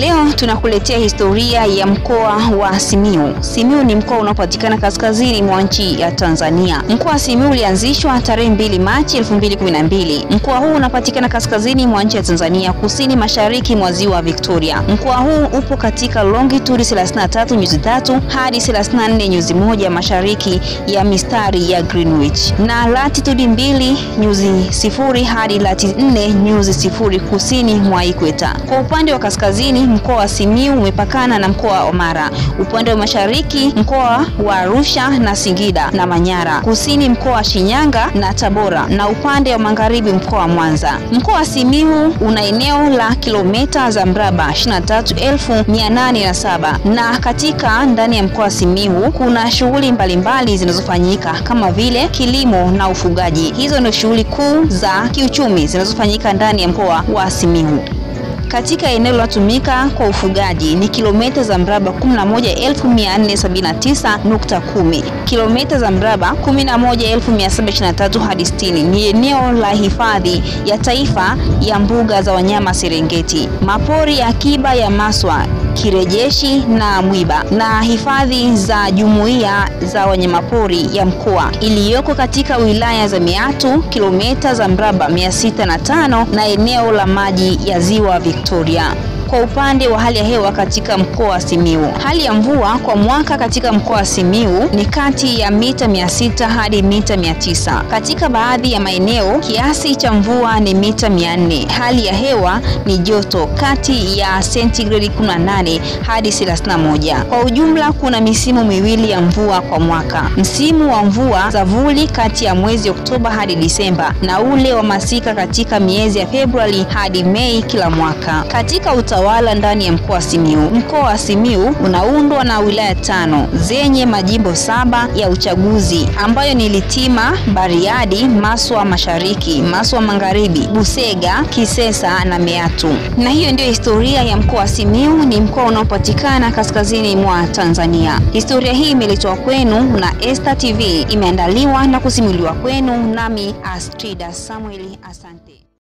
Leo tunakuletea historia ya mkoa wa Simiu. Simiu ni mkoa unaopatikana kaskazini mwa nchi ya Tanzania. Mkoa wa Simiu ulianzishwa tarehe 2 Machi 2012. Mkoa huu unapatikana kaskazini mwa nchi ya Tanzania, kusini mashariki mwa ziwa Victoria. Mkoa huu upo katika longitude 33 nyuzi 3 hadi 34 nyuzi 1 mashariki ya mistari ya Greenwich na latitude 2 nyuzi sifuri hadi lati 4 nyuzi sifuri kusini mwa ikweta. Kwa upande wa kaskazini mkoa wa Simiu umepakana na mkoa wa Mara, upande wa mashariki mkoa wa Arusha na Singida na Manyara, kusini mkoa wa Shinyanga na Tabora, na upande wa magharibi mkoa wa Mwanza. Mkoa wa Simiu una eneo la kilomita za mraba 23,807 na katika ndani ya mkoa wa Simiu kuna shughuli mbalimbali zinazofanyika kama vile kilimo na ufugaji. Hizo ndio shughuli kuu za kiuchumi zinazofanyika ndani ya mkoa wa Simiyu. Katika eneo linalotumika kwa ufugaji ni kilomita za mraba 11479.10, kilomita za mraba 11723 hadi 60 ni eneo la hifadhi ya taifa ya mbuga za wanyama Serengeti, mapori ya akiba ya Maswa Kirejeshi na Mwiba na hifadhi za jumuiya za wanyamapori ya mkoa iliyoko katika wilaya za Meatu kilomita za mraba 605 na eneo la maji ya ziwa Victoria. Kwa upande wa hali ya hewa katika mkoa wa Simiu, hali ya mvua kwa mwaka katika mkoa wa Simiu ni kati ya mita 600 hadi mita 900. Katika baadhi ya maeneo kiasi cha mvua ni mita 400. Hali ya hewa ni joto kati ya sentigredi 18 hadi 31. Kwa ujumla kuna misimu miwili ya mvua kwa mwaka, msimu wa mvua za vuli kati ya mwezi Oktoba hadi Disemba na ule wa masika katika miezi ya Februari hadi Mei kila mwaka. Katika utawala ndani ya mkoa wa Simiu. Mkoa wa Simiu unaundwa na wilaya tano zenye majimbo saba ya uchaguzi ambayo ni Litima, Bariadi, Maswa Mashariki, Maswa Magharibi, Busega, Kisesa na Meatu. Na hiyo ndiyo historia ya mkoa wa Simiu. Ni mkoa unaopatikana kaskazini mwa Tanzania. Historia hii imeletwa kwenu na Esta TV, imeandaliwa na kusimuliwa kwenu nami Astrida Samuel. Asante.